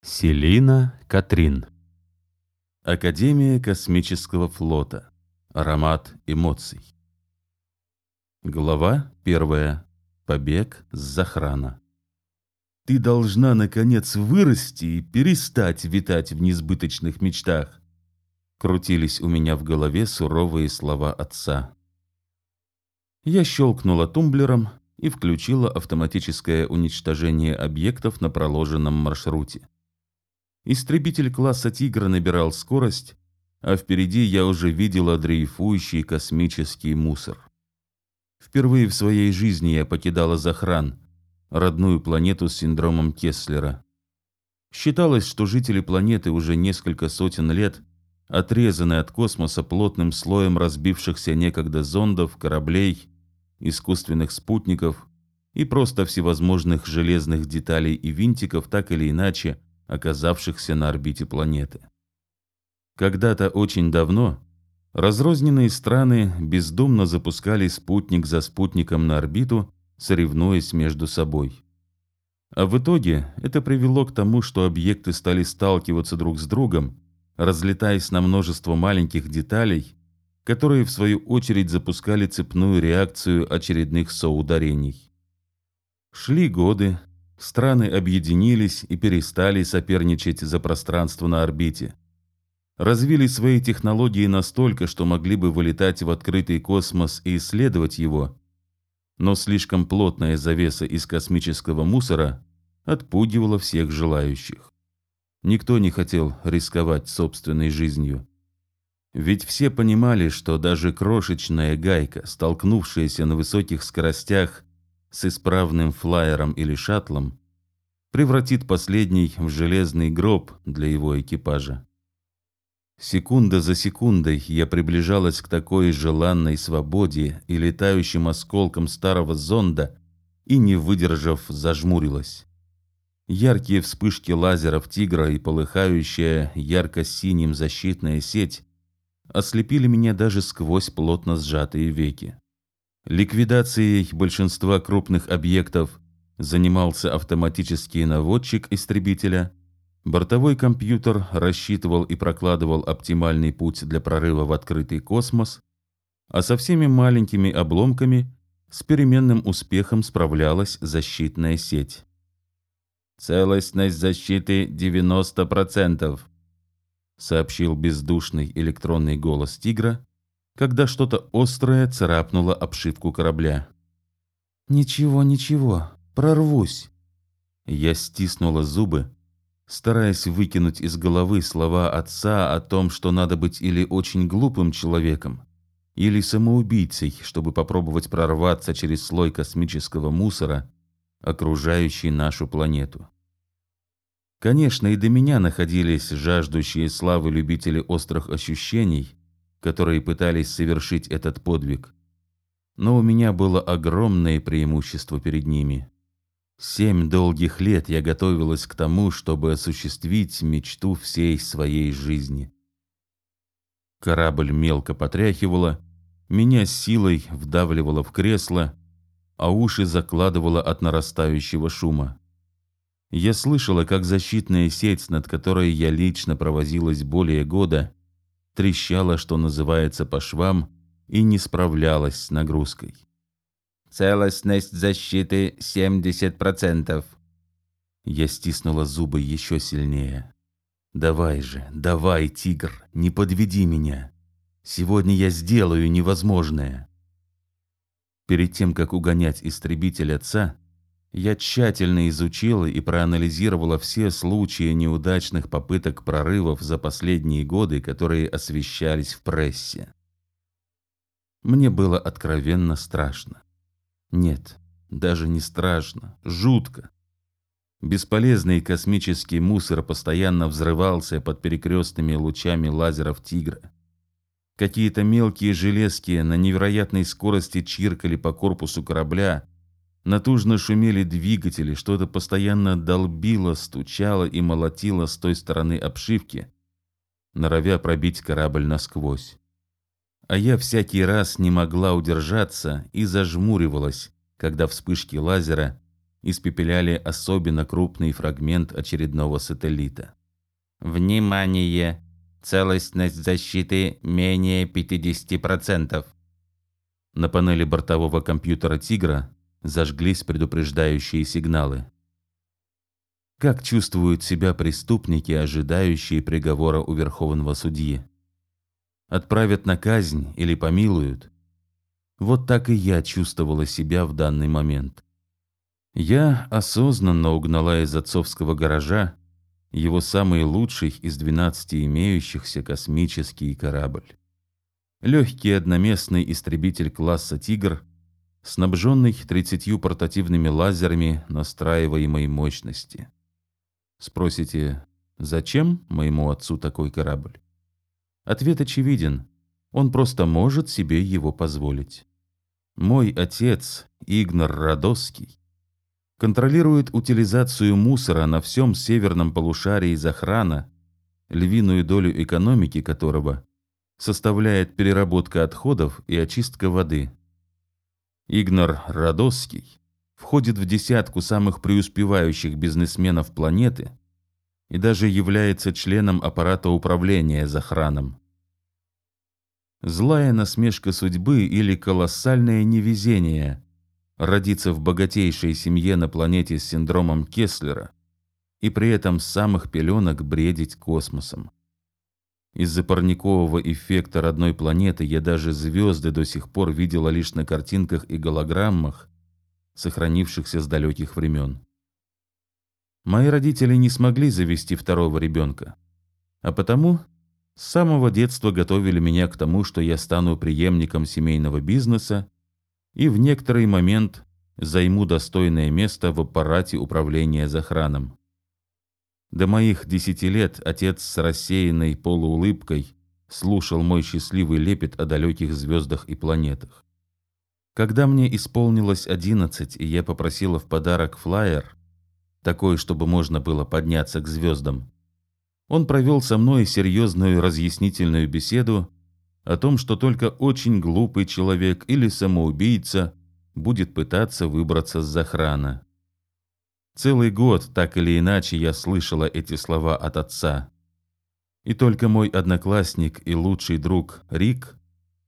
Селина Катрин Академия космического флота. Аромат эмоций. Глава первая. Побег с захрана. Ты должна, наконец, вырасти и перестать витать в несбыточных мечтах. Крутились у меня в голове суровые слова отца. Я щелкнула тумблером и включила автоматическое уничтожение объектов на проложенном маршруте. Истребитель класса «Тигр» набирал скорость, а впереди я уже видела дрейфующий космический мусор. Впервые в своей жизни я покидала Захран, родную планету с синдромом Кеслера. Считалось, что жители планеты уже несколько сотен лет отрезаны от космоса плотным слоем разбившихся некогда зондов, кораблей, искусственных спутников и просто всевозможных железных деталей и винтиков, так или иначе оказавшихся на орбите планеты. Когда-то очень давно разрозненные страны бездумно запускали спутник за спутником на орбиту, соревнуясь между собой. А в итоге это привело к тому, что объекты стали сталкиваться друг с другом, разлетаясь на множество маленьких деталей, которые в свою очередь запускали цепную реакцию очередных соударений. Шли годы, страны объединились и перестали соперничать за пространство на орбите. Развили свои технологии настолько, что могли бы вылетать в открытый космос и исследовать его, но слишком плотная завеса из космического мусора отпугивала всех желающих. Никто не хотел рисковать собственной жизнью. Ведь все понимали, что даже крошечная гайка, столкнувшаяся на высоких скоростях с исправным флайером или шаттлом превратит последний в железный гроб для его экипажа. Секунда за секундой я приближалась к такой желанной свободе и летающим осколкам старого зонда и, не выдержав, зажмурилась. Яркие вспышки лазеров «Тигра» и полыхающая ярко-синим защитная сеть ослепили меня даже сквозь плотно сжатые веки. Ликвидацией большинства крупных объектов занимался автоматический наводчик истребителя. Бортовой компьютер рассчитывал и прокладывал оптимальный путь для прорыва в открытый космос, а со всеми маленькими обломками с переменным успехом справлялась защитная сеть. «Целостность защиты 90%, сообщил бездушный электронный голос тигра, когда что-то острое царапнуло обшивку корабля. «Ничего, ничего, прорвусь!» Я стиснула зубы, стараясь выкинуть из головы слова отца о том, что надо быть или очень глупым человеком, или самоубийцей, чтобы попробовать прорваться через слой космического мусора, окружающий нашу планету. Конечно, и до меня находились жаждущие славы любители острых ощущений, которые пытались совершить этот подвиг. Но у меня было огромное преимущество перед ними. Семь долгих лет я готовилась к тому, чтобы осуществить мечту всей своей жизни. Корабль мелко потряхивало, меня силой вдавливало в кресло, а уши закладывало от нарастающего шума. Я слышала, как защитная сеть, над которой я лично провозилась более года, трещала, что называется, по швам и не справлялась с нагрузкой. «Целостность защиты 70%. Я стиснула зубы еще сильнее. «Давай же, давай, тигр, не подведи меня. Сегодня я сделаю невозможное». Перед тем, как угонять истребитель отца, я тщательно изучила и проанализировала все случаи неудачных попыток прорывов за последние годы, которые освещались в прессе. Мне было откровенно страшно. Нет, даже не страшно, жутко. Бесполезный космический мусор постоянно взрывался под перекрестными лучами лазеров «Тигра». Какие-то мелкие железки на невероятной скорости чиркали по корпусу корабля, Натужно шумели двигатели, что-то постоянно долбило, стучало и молотило с той стороны обшивки, норовя пробить корабль насквозь. А я всякий раз не могла удержаться и зажмуривалась, когда вспышки лазера испепеляли особенно крупный фрагмент очередного сателлита. Внимание! Целостность защиты менее 50%. На панели бортового компьютера «Тигра» зажглись предупреждающие сигналы. Как чувствуют себя преступники, ожидающие приговора у верховного судьи? Отправят на казнь или помилуют? Вот так и я чувствовала себя в данный момент. Я осознанно угнала из отцовского гаража его самый лучший из 12 имеющихся космический корабль. Легкий одноместный истребитель класса «Тигр», снабженный 30 портативными лазерами настраиваемой мощности. Спросите, зачем моему отцу такой корабль? Ответ очевиден. Он просто может себе его позволить. Мой отец, Игнар Радосский, контролирует утилизацию мусора на всем северном полушарии Захрана, львиную долю экономики которого составляет переработка отходов и очистка воды. Игнар Радосский входит в десятку самых преуспевающих бизнесменов планеты и даже является членом аппарата управления Захраном. Злая насмешка судьбы или колоссальное невезение родиться в богатейшей семье на планете с синдромом Кеслера и при этом с самых пеленок бредить космосом. Из-за парникового эффекта родной планеты я даже звезды до сих пор видела лишь на картинках и голограммах, сохранившихся с далеких времен. Мои родители не смогли завести второго ребенка, а потому с самого детства готовили меня к тому, что я стану преемником семейного бизнеса и в некоторый момент займу достойное место в аппарате управления захраном. До моих десяти лет отец с рассеянной полуулыбкой слушал мой счастливый лепет о далеких звездах и планетах. Когда мне исполнилось одиннадцать, и я попросила в подарок флаер, такой, чтобы можно было подняться к звездам, он провел со мной серьезную разъяснительную беседу о том, что только очень глупый человек или самоубийца будет пытаться выбраться с захрана. Целый год, так или иначе, я слышала эти слова от отца. И только мой одноклассник и лучший друг Рик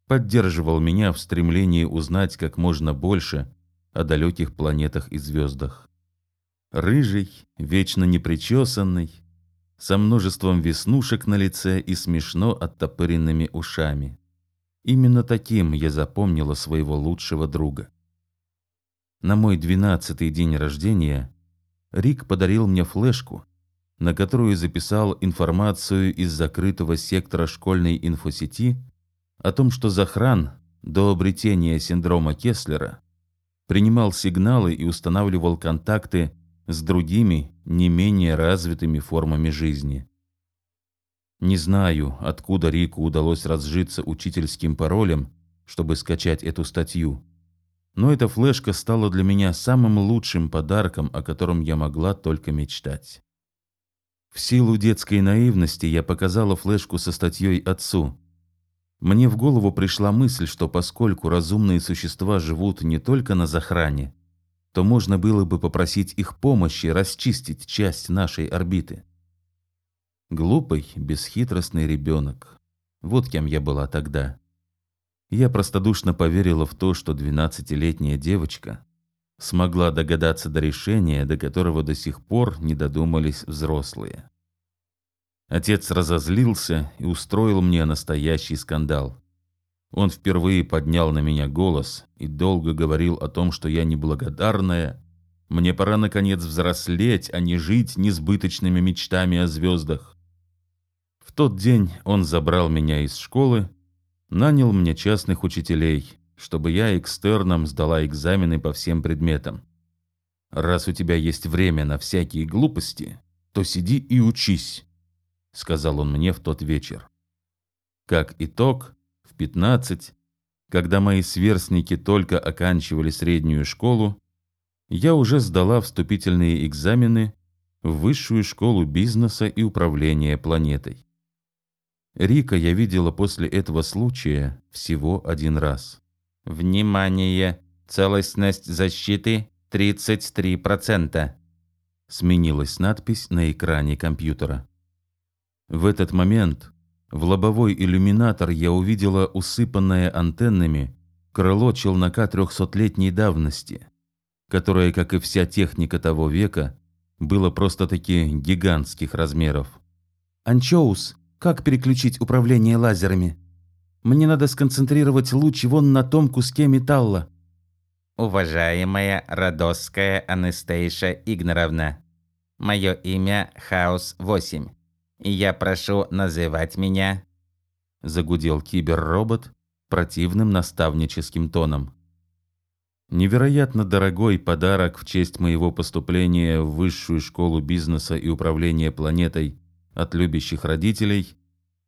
поддерживал меня в стремлении узнать как можно больше о далеких планетах и звездах. Рыжий, вечно непричесанный, со множеством веснушек на лице и смешно оттопыренными ушами. Именно таким я запомнила своего лучшего друга. На мой двенадцатый день рождения Рик подарил мне флешку, на которую записал информацию из закрытого сектора школьной инфосети о том, что Захран до обретения синдрома Кеслера принимал сигналы и устанавливал контакты с другими, не менее развитыми формами жизни. Не знаю, откуда Рику удалось разжиться учительским паролем, чтобы скачать эту статью, но эта флешка стала для меня самым лучшим подарком, о котором я могла только мечтать. В силу детской наивности я показала флешку со статьей отцу, мне в голову пришла мысль, что поскольку разумные существа живут не только на захране, то можно было бы попросить их помощи расчистить часть нашей орбиты. Глупый, бесхитростный ребенок. Вот кем я была тогда. Я простодушно поверила в то, что двенадцатилетняя девочка смогла догадаться до решения, до которого до сих пор не додумались взрослые. Отец разозлился и устроил мне настоящий скандал. Он впервые поднял на меня голос и долго говорил о том, что я неблагодарная, мне пора наконец взрослеть, а не жить несбыточными мечтами о звездах. В тот день он забрал меня из школы, нанял мне частных учителей, чтобы я экстерном сдала экзамены по всем предметам. Раз у тебя есть время на всякие глупости, то сиди и учись. — сказал он мне в тот вечер. Как итог, в 15, когда мои сверстники только оканчивали среднюю школу, я уже сдала вступительные экзамены в высшую школу бизнеса и управления планетой. Рика я видела после этого случая всего один раз. Внимание! Целостность защиты 33%. Сменилась надпись на экране компьютера. В этот момент в лобовой иллюминатор я увидела усыпанное антеннами крыло челнока трехсотлетней давности, которое, как и вся техника того века, было просто-таки гигантских размеров. «Анчоус, как переключить управление лазерами? Мне надо сконцентрировать луч вон на том куске металла». Уважаемая Родосская Анастейша Игноровна, мое имя Хаус-8, и я прошу называть меня... Загудел киберробот противным наставническим тоном. Невероятно дорогой подарок в честь моего поступления в высшую школу бизнеса и управления планетой от любящих родителей,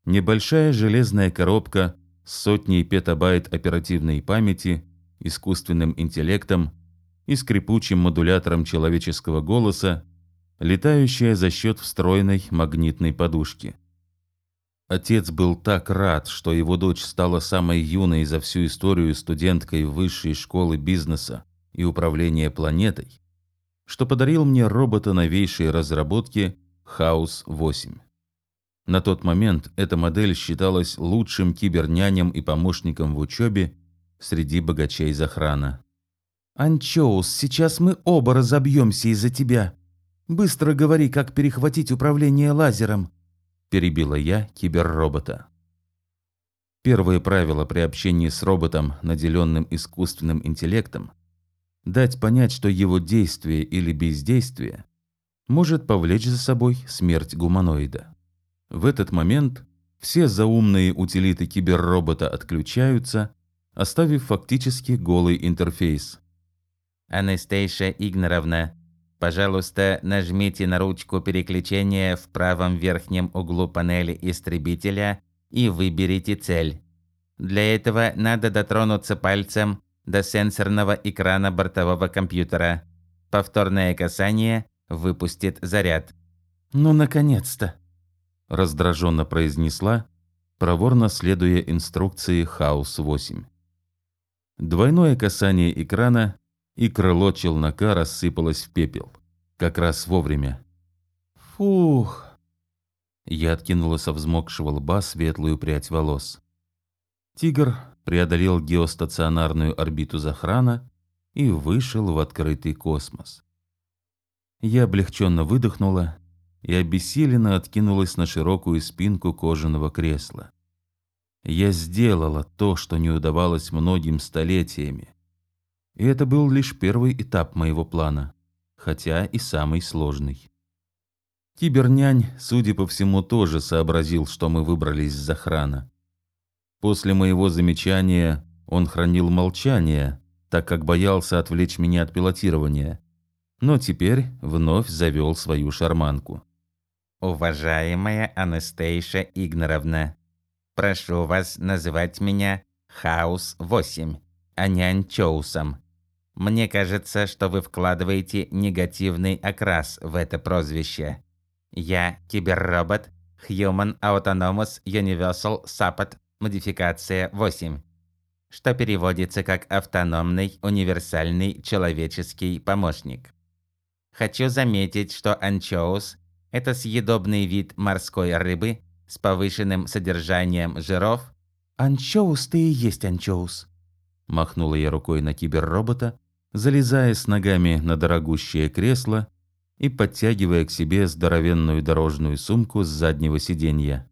небольшая железная коробка с сотней петабайт оперативной памяти, искусственным интеллектом и скрипучим модулятором человеческого голоса, летающая за счет встроенной магнитной подушки. Отец был так рад, что его дочь стала самой юной за всю историю студенткой высшей школы бизнеса и управления планетой, что подарил мне робота новейшей разработки Хаус-8. На тот момент эта модель считалась лучшим кибернянем и помощником в учебе среди богачей из охраны. «Анчоус, сейчас мы оба разобьемся из-за тебя. Быстро говори, как перехватить управление лазером», – перебила я киберробота. Первое правило при общении с роботом, наделенным искусственным интеллектом – дать понять, что его действие или бездействие может повлечь за собой смерть гуманоида. В этот момент все заумные утилиты киберробота отключаются, оставив фактически голый интерфейс. Анастейша Игноровна, пожалуйста, нажмите на ручку переключения в правом верхнем углу панели истребителя и выберите цель. Для этого надо дотронуться пальцем до сенсорного экрана бортового компьютера. Повторное касание выпустит заряд. «Ну, наконец-то!» – раздраженно произнесла, проворно следуя инструкции Хаус-8. Двойное касание экрана, и крыло челнока рассыпалось в пепел. Как раз вовремя. «Фух!» Я откинула со взмокшего лба светлую прядь волос. Тигр преодолел геостационарную орбиту захрана и вышел в открытый космос. Я облегченно выдохнула и обессиленно откинулась на широкую спинку кожаного кресла. Я сделала то, что не удавалось многим столетиями. И это был лишь первый этап моего плана, хотя и самый сложный. Кибернянь, судя по всему, тоже сообразил, что мы выбрались из охрана. После моего замечания он хранил молчание, так как боялся отвлечь меня от пилотирования – но теперь вновь завел свою шарманку. «Уважаемая Анастейша Игноровна, прошу вас называть меня Хаус-8, а не Анчоусом. Мне кажется, что вы вкладываете негативный окрас в это прозвище. Я киберробот Human Autonomous Universal Support модификация 8, что переводится как автономный универсальный человеческий помощник. Хочу заметить, что анчоус – это съедобный вид морской рыбы с повышенным содержанием жиров. «Анчоус ты и есть анчоус», – махнула я рукой на киберробота, залезая с ногами на дорогущее кресло и подтягивая к себе здоровенную дорожную сумку с заднего сиденья.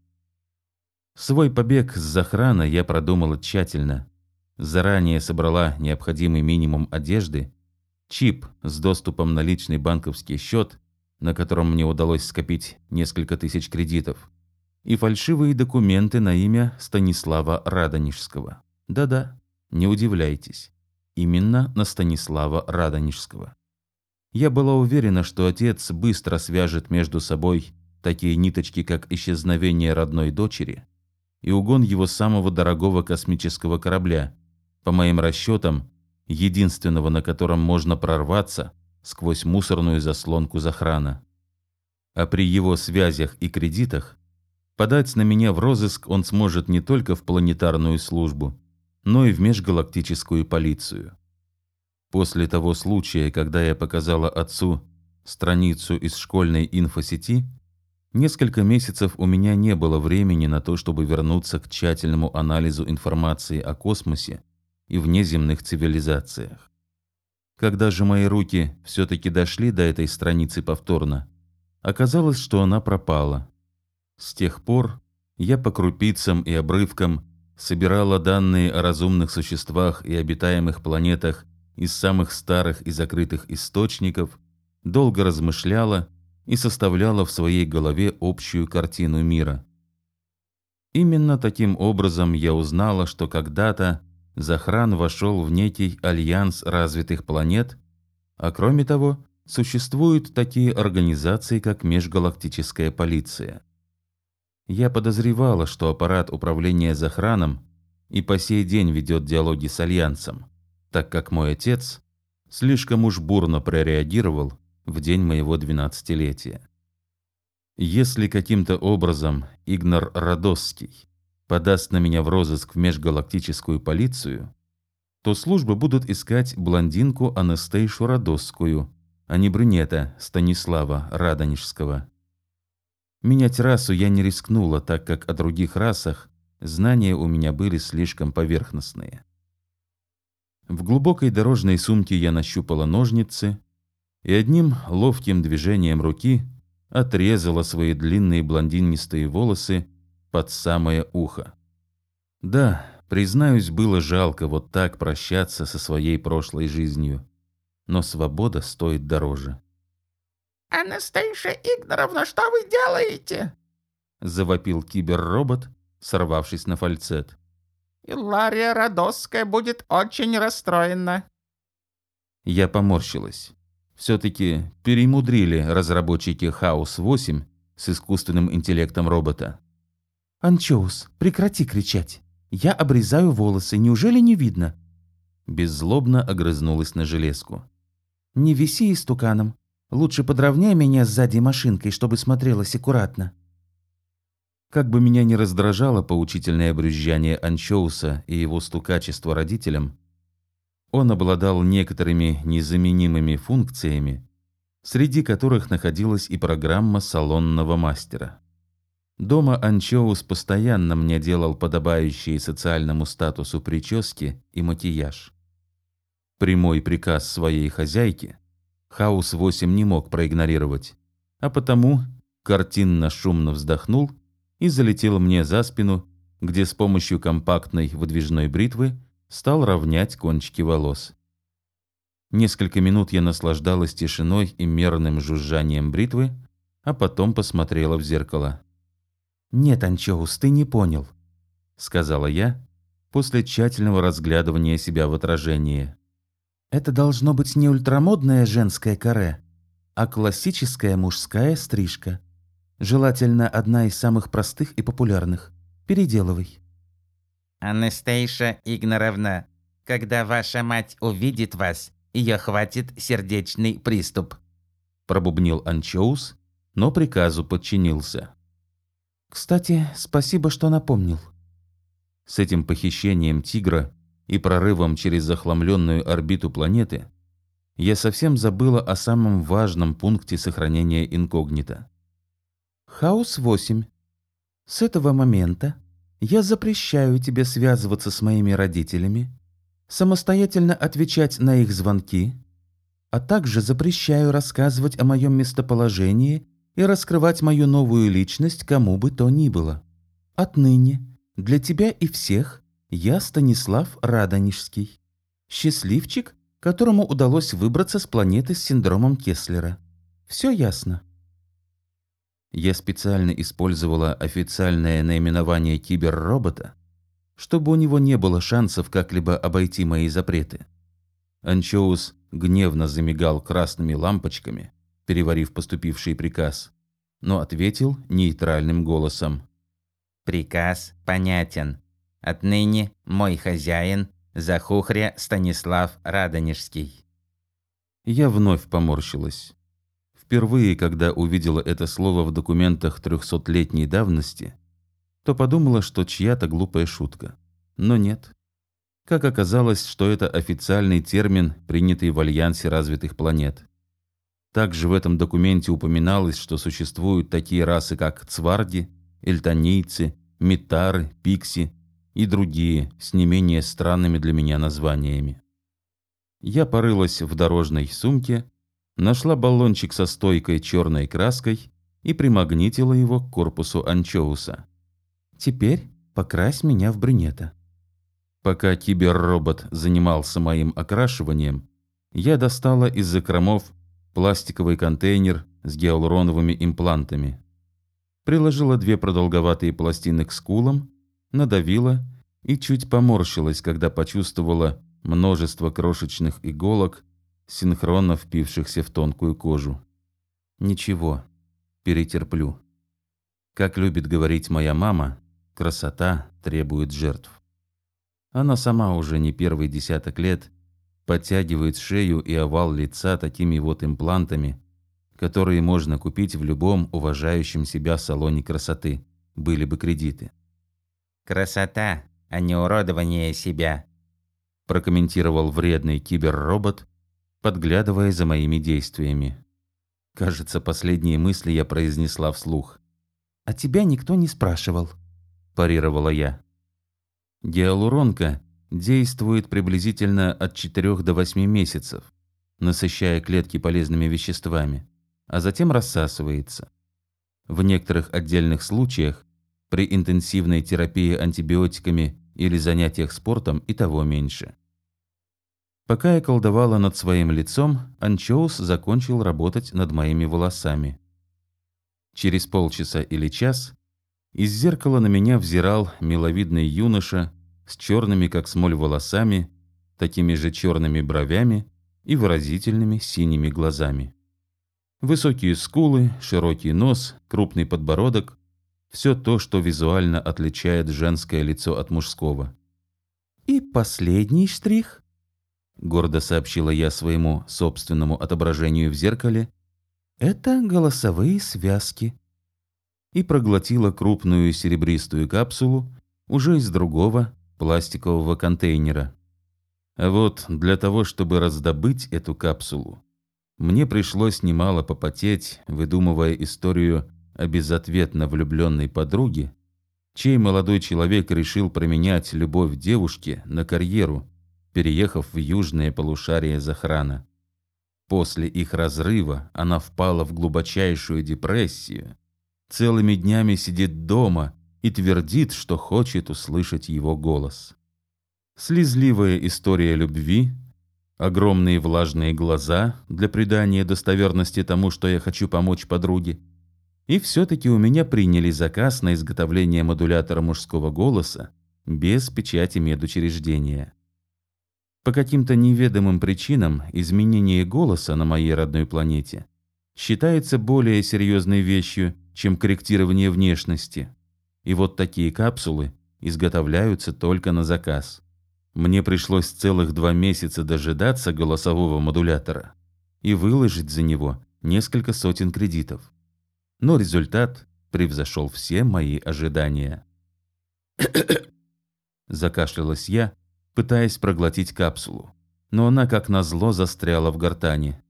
Свой побег с захрана я продумала тщательно. Заранее собрала необходимый минимум одежды чип с доступом на личный банковский счет, на котором мне удалось скопить несколько тысяч кредитов, и фальшивые документы на имя Станислава Радонежского. Да-да, не удивляйтесь. Именно на Станислава Радонежского. Я была уверена, что отец быстро свяжет между собой такие ниточки, как исчезновение родной дочери и угон его самого дорогого космического корабля. По моим расчетам, единственного, на котором можно прорваться сквозь мусорную заслонку захрана. А при его связях и кредитах подать на меня в розыск он сможет не только в планетарную службу, но и в межгалактическую полицию. После того случая, когда я показала отцу страницу из школьной инфосети, несколько месяцев у меня не было времени на то, чтобы вернуться к тщательному анализу информации о космосе и внеземных цивилизациях. Когда же мои руки все-таки дошли до этой страницы повторно, оказалось, что она пропала. С тех пор я по крупицам и обрывкам собирала данные о разумных существах и обитаемых планетах из самых старых и закрытых источников, долго размышляла и составляла в своей голове общую картину мира. Именно таким образом я узнала, что когда-то Захран вошел в некий альянс развитых планет, а кроме того, существуют такие организации, как Межгалактическая полиция. Я подозревала, что аппарат управления Захраном и по сей день ведет диалоги с Альянсом, так как мой отец слишком уж бурно прореагировал в день моего двенадцатилетия. Если каким-то образом Игнор Радосский подаст на меня в розыск в межгалактическую полицию, то службы будут искать блондинку Анастейшу Радосскую, а не брюнета Станислава Радонежского. Менять расу я не рискнула, так как о других расах знания у меня были слишком поверхностные. В глубокой дорожной сумке я нащупала ножницы и одним ловким движением руки отрезала свои длинные блондинистые волосы под самое ухо. Да, признаюсь, было жалко вот так прощаться со своей прошлой жизнью, но свобода стоит дороже. «Анастейша Игноровна, что вы делаете?» Завопил киберробот, сорвавшись на фальцет. «Илария Радосская будет очень расстроена». Я поморщилась. Все-таки перемудрили разработчики Хаус-8 с искусственным интеллектом робота. «Анчоус, прекрати кричать. Я обрезаю волосы, неужели не видно?» Беззлобно огрызнулась на железку. «Не виси истуканом. Лучше подровняй меня сзади машинкой, чтобы смотрелось аккуратно». Как бы меня ни раздражало поучительное брюзжание Анчоуса и его стукачество родителям, он обладал некоторыми незаменимыми функциями, среди которых находилась и программа салонного мастера. Дома Анчоус постоянно мне делал подобающие социальному статусу прически и макияж. Прямой приказ своей хозяйки Хаус-8 не мог проигнорировать, а потому картинно шумно вздохнул и залетел мне за спину, где с помощью компактной выдвижной бритвы стал равнять кончики волос. Несколько минут я наслаждалась тишиной и мерным жужжанием бритвы, а потом посмотрела в зеркало. «Нет, Анчоус, ты не понял», — сказала я после тщательного разглядывания себя в отражении. Это должно быть не ультрамодная женская каре, а классическая мужская стрижка. Желательно одна из самых простых и популярных. Переделывай. Анастейша Игноровна, когда ваша мать увидит вас, ее хватит сердечный приступ. Пробубнил Анчоус, но приказу подчинился. Кстати, спасибо, что напомнил. С этим похищением тигра и прорывом через захламленную орбиту планеты, я совсем забыла о самом важном пункте сохранения инкогнито. Хаус-8. С этого момента я запрещаю тебе связываться с моими родителями, самостоятельно отвечать на их звонки, а также запрещаю рассказывать о моем местоположении и раскрывать мою новую личность кому бы то ни было. Отныне для тебя и всех я Станислав Радонежский. Счастливчик, которому удалось выбраться с планеты с синдромом Кеслера. Все ясно. Я специально использовала официальное наименование киберробота, чтобы у него не было шансов как-либо обойти мои запреты. Анчоус гневно замигал красными лампочками, переварив поступивший приказ, но ответил нейтральным голосом. «Приказ понятен. Отныне мой хозяин Захухря Станислав Радонежский. Я вновь поморщилась. Впервые, когда увидела это слово в документах трехсотлетней давности, то подумала, что чья-то глупая шутка. Но нет. Как оказалось, что это официальный термин, принятый в Альянсе развитых планет. Также в этом документе упоминалось, что существуют такие расы, как цварди, эльтонийцы, метары, пикси и другие с не менее странными для меня названиями. Я порылась в дорожной сумке, нашла баллончик со стойкой черной краской и примагнитила его к корпусу анчоуса. «Теперь покрась меня в брюнета». Пока киберробот занимался моим окрашиванием, я достала из закромов пластиковый контейнер с гиалуроновыми имплантами. Приложила две продолговатые пластины к скулам, надавила и чуть поморщилась, когда почувствовала множество крошечных иголок, синхронно впившихся в тонкую кожу. Ничего, перетерплю. Как любит говорить моя мама, красота требует жертв. Она сама уже не первый десяток лет подтягивает шею и овал лица такими вот имплантами, которые можно купить в любом уважающем себя салоне красоты, были бы кредиты. «Красота, а не уродование себя», прокомментировал вредный киберробот, подглядывая за моими действиями. Кажется, последние мысли я произнесла вслух. «А тебя никто не спрашивал», – парировала я. Гиалуронка действует приблизительно от 4 до 8 месяцев, насыщая клетки полезными веществами, а затем рассасывается. В некоторых отдельных случаях при интенсивной терапии антибиотиками или занятиях спортом и того меньше. Пока я колдовала над своим лицом, анчоус закончил работать над моими волосами. Через полчаса или час из зеркала на меня взирал миловидный юноша с черными, как смоль, волосами, такими же черными бровями и выразительными синими глазами. Высокие скулы, широкий нос, крупный подбородок – все то, что визуально отличает женское лицо от мужского. И последний штрих гордо сообщила я своему собственному отображению в зеркале, это голосовые связки. И проглотила крупную серебристую капсулу уже из другого пластикового контейнера. А вот для того, чтобы раздобыть эту капсулу, мне пришлось немало попотеть, выдумывая историю о безответно влюбленной подруге, чей молодой человек решил променять любовь девушки на карьеру переехав в южное полушарие Захрана. После их разрыва она впала в глубочайшую депрессию, целыми днями сидит дома и твердит, что хочет услышать его голос. Слезливая история любви, огромные влажные глаза для придания достоверности тому, что я хочу помочь подруге, и все-таки у меня приняли заказ на изготовление модулятора мужского голоса без печати медучреждения. По каким-то неведомым причинам изменение голоса на моей родной планете считается более серьезной вещью, чем корректирование внешности. И вот такие капсулы изготовляются только на заказ. Мне пришлось целых два месяца дожидаться голосового модулятора и выложить за него несколько сотен кредитов. Но результат превзошел все мои ожидания. Закашлялась я, пытаясь проглотить капсулу. Но она, как назло, застряла в гортани.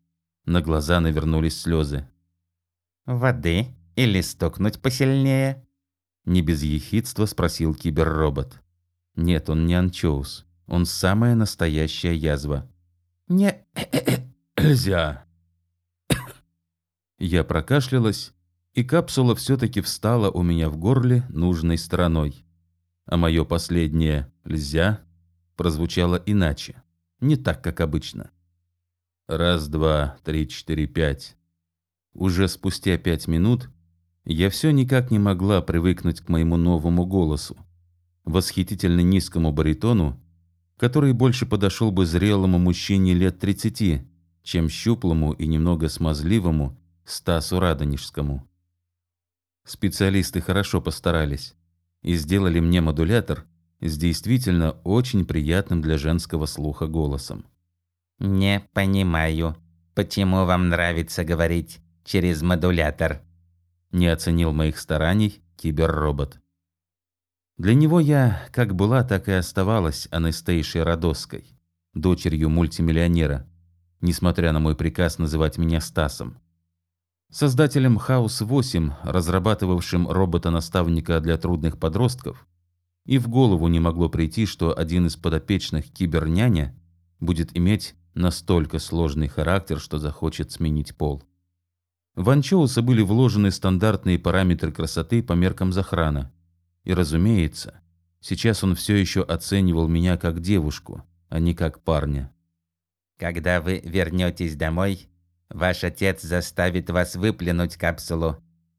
На глаза навернулись слезы. «Воды или стукнуть посильнее?» Не без ехидства спросил киберробот. Нет, он не анчоус. Он самая настоящая язва. «Не... нельзя!» Я прокашлялась, и капсула все-таки встала у меня в горле нужной стороной. А мое последнее «льзя» прозвучало иначе, не так, как обычно. Раз, два, три, четыре, пять. Уже спустя пять минут я все никак не могла привыкнуть к моему новому голосу, восхитительно низкому баритону, который больше подошел бы зрелому мужчине лет тридцати, чем щуплому и немного смазливому Стасу Радонежскому. Специалисты хорошо постарались и сделали мне модулятор, с действительно очень приятным для женского слуха голосом. «Не понимаю, почему вам нравится говорить через модулятор?» Не оценил моих стараний киберробот. Для него я как была, так и оставалась Анастейшей Родосской, дочерью мультимиллионера, несмотря на мой приказ называть меня Стасом. Создателем Хаус-8, разрабатывавшим робота-наставника для трудных подростков, и в голову не могло прийти, что один из подопечных киберняня будет иметь настолько сложный характер, что захочет сменить пол. В анчоуса были вложены стандартные параметры красоты по меркам Захрана. И, разумеется, сейчас он все еще оценивал меня как девушку, а не как парня. Когда вы вернетесь домой, ваш отец заставит вас выплюнуть капсулу.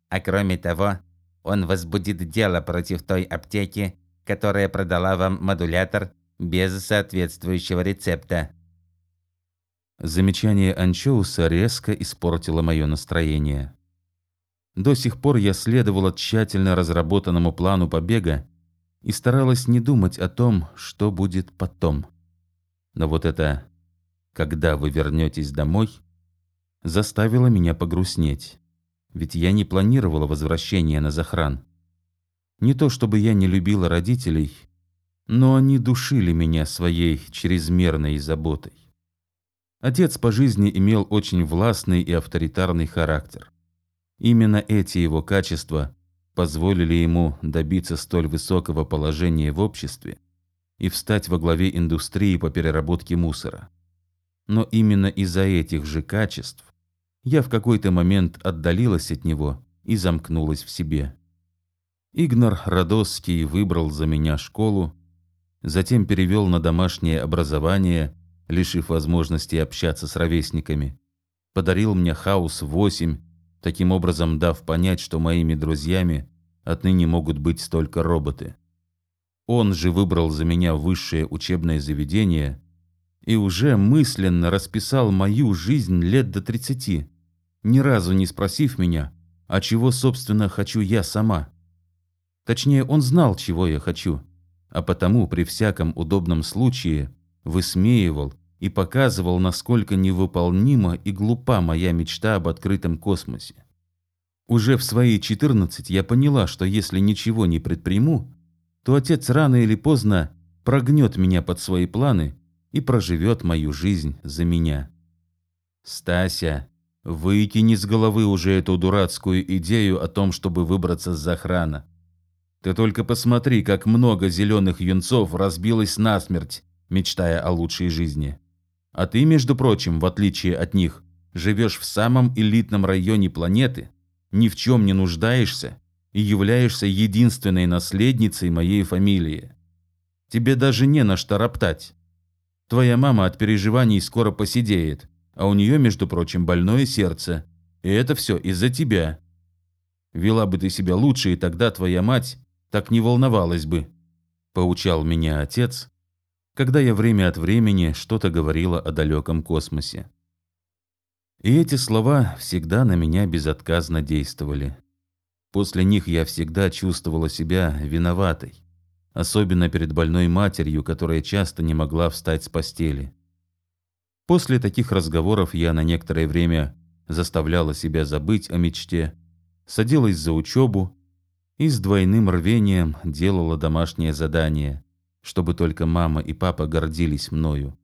А кроме того, он возбудит дело против той аптеки, которая продала вам модулятор без соответствующего рецепта. Замечание Анчоуса резко испортило мое настроение. До сих пор я следовала тщательно разработанному плану побега и старалась не думать о том, что будет потом. Но вот это «когда вы вернетесь домой» заставило меня погрустнеть, ведь я не планировала возвращение на захран. Не то чтобы я не любила родителей, но они душили меня своей чрезмерной заботой. Отец по жизни имел очень властный и авторитарный характер. Именно эти его качества позволили ему добиться столь высокого положения в обществе и встать во главе индустрии по переработке мусора. Но именно из-за этих же качеств я в какой-то момент отдалилась от него и замкнулась в себе. Игнор Радосский выбрал за меня школу, затем перевел на домашнее образование – лишив возможности общаться с ровесниками. Подарил мне Хаус-8, таким образом дав понять, что моими друзьями отныне могут быть только роботы. Он же выбрал за меня высшее учебное заведение и уже мысленно расписал мою жизнь лет до 30, ни разу не спросив меня, а чего, собственно, хочу я сама. Точнее, он знал, чего я хочу, а потому при всяком удобном случае высмеивал и показывал, насколько невыполнима и глупа моя мечта об открытом космосе. Уже в свои 14 я поняла, что если ничего не предприму, то отец рано или поздно прогнет меня под свои планы и проживет мою жизнь за меня. Стася, выкини с головы уже эту дурацкую идею о том, чтобы выбраться с захрана. Ты только посмотри, как много зеленых юнцов разбилось насмерть, мечтая о лучшей жизни. А ты, между прочим, в отличие от них, живешь в самом элитном районе планеты, ни в чем не нуждаешься и являешься единственной наследницей моей фамилии. Тебе даже не на что роптать. Твоя мама от переживаний скоро посидеет, а у нее, между прочим, больное сердце. И это все из-за тебя. Вела бы ты себя лучше, и тогда твоя мать так не волновалась бы. Поучал меня отец, когда я время от времени что-то говорила о далеком космосе. И эти слова всегда на меня безотказно действовали. После них я всегда чувствовала себя виноватой, особенно перед больной матерью, которая часто не могла встать с постели. После таких разговоров я на некоторое время заставляла себя забыть о мечте, садилась за учебу и с двойным рвением делала домашнее задание, чтобы только мама и папа гордились мною.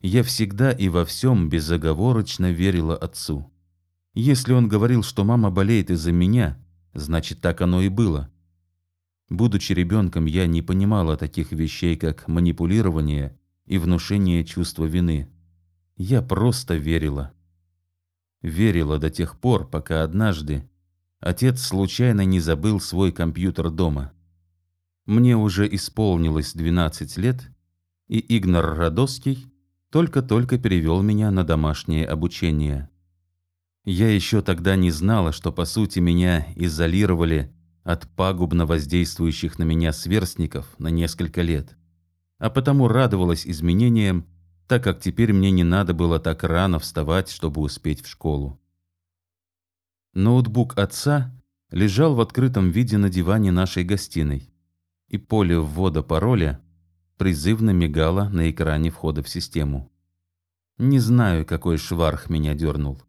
Я всегда и во всем безоговорочно верила отцу. Если он говорил, что мама болеет из-за меня, значит, так оно и было. Будучи ребенком, я не понимала таких вещей, как манипулирование и внушение чувства вины. Я просто верила. Верила до тех пор, пока однажды отец случайно не забыл свой компьютер дома. Мне уже исполнилось 12 лет, и Игнор Радоский только-только перевел меня на домашнее обучение. Я еще тогда не знала, что по сути меня изолировали от пагубно воздействующих на меня сверстников на несколько лет, а потому радовалась изменениям, так как теперь мне не надо было так рано вставать, чтобы успеть в школу. Ноутбук отца лежал в открытом виде на диване нашей гостиной и поле ввода пароля призывно мигало на экране входа в систему. Не знаю, какой шварх меня дернул,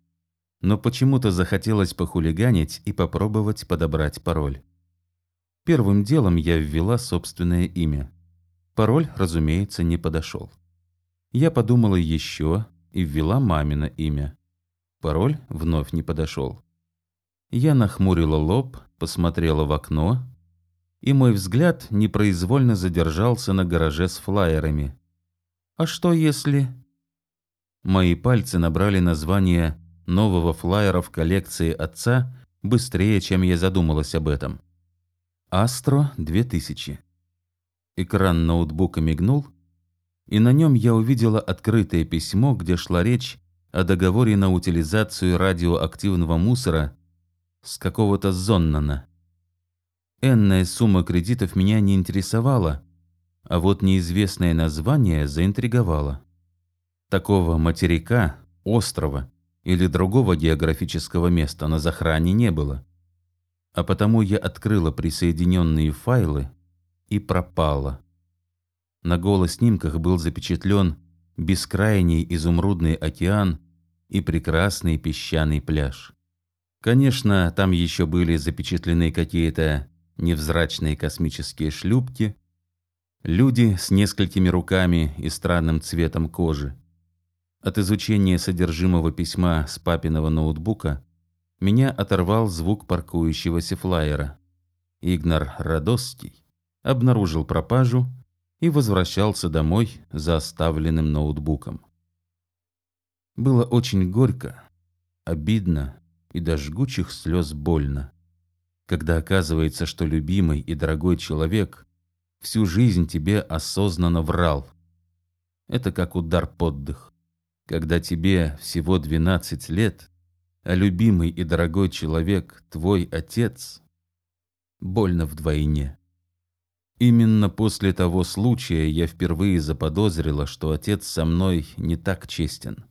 но почему-то захотелось похулиганить и попробовать подобрать пароль. Первым делом я ввела собственное имя. Пароль, разумеется, не подошел. Я подумала еще и ввела мамино имя. Пароль вновь не подошел. Я нахмурила лоб, посмотрела в окно, и мой взгляд непроизвольно задержался на гараже с флаерами. А что если... Мои пальцы набрали название нового флаера в коллекции отца быстрее, чем я задумалась об этом. Астро 2000. Экран ноутбука мигнул, и на нем я увидела открытое письмо, где шла речь о договоре на утилизацию радиоактивного мусора с какого-то Зоннана. Энная сумма кредитов меня не интересовала, а вот неизвестное название заинтриговало. Такого материка, острова или другого географического места на захране не было. А потому я открыла присоединенные файлы и пропала. На голоснимках был запечатлен бескрайний изумрудный океан и прекрасный песчаный пляж. Конечно, там еще были запечатлены какие-то невзрачные космические шлюпки, люди с несколькими руками и странным цветом кожи. От изучения содержимого письма с папиного ноутбука меня оторвал звук паркующегося флайера. Игнар Радосский обнаружил пропажу и возвращался домой за оставленным ноутбуком. Было очень горько, обидно и до жгучих слез больно, когда оказывается, что любимый и дорогой человек всю жизнь тебе осознанно врал. Это как удар под дых. Когда тебе всего 12 лет, а любимый и дорогой человек твой отец, больно вдвойне. Именно после того случая я впервые заподозрила, что отец со мной не так честен,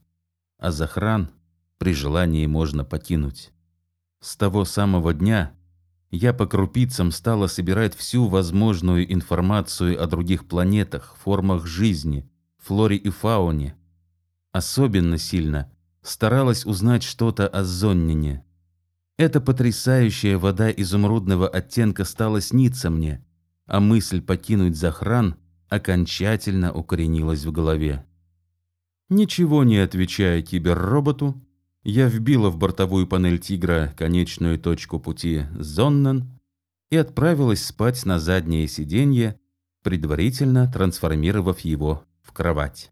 а Захран при желании можно покинуть. С того самого дня я по крупицам стала собирать всю возможную информацию о других планетах, формах жизни, флоре и фауне. Особенно сильно старалась узнать что-то о Зоннине. Эта потрясающая вода изумрудного оттенка стала сниться мне, а мысль покинуть Захран окончательно укоренилась в голове. Ничего не отвечая киберроботу, я вбила в бортовую панель «Тигра» конечную точку пути Зоннан и отправилась спать на заднее сиденье, предварительно трансформировав его в кровать.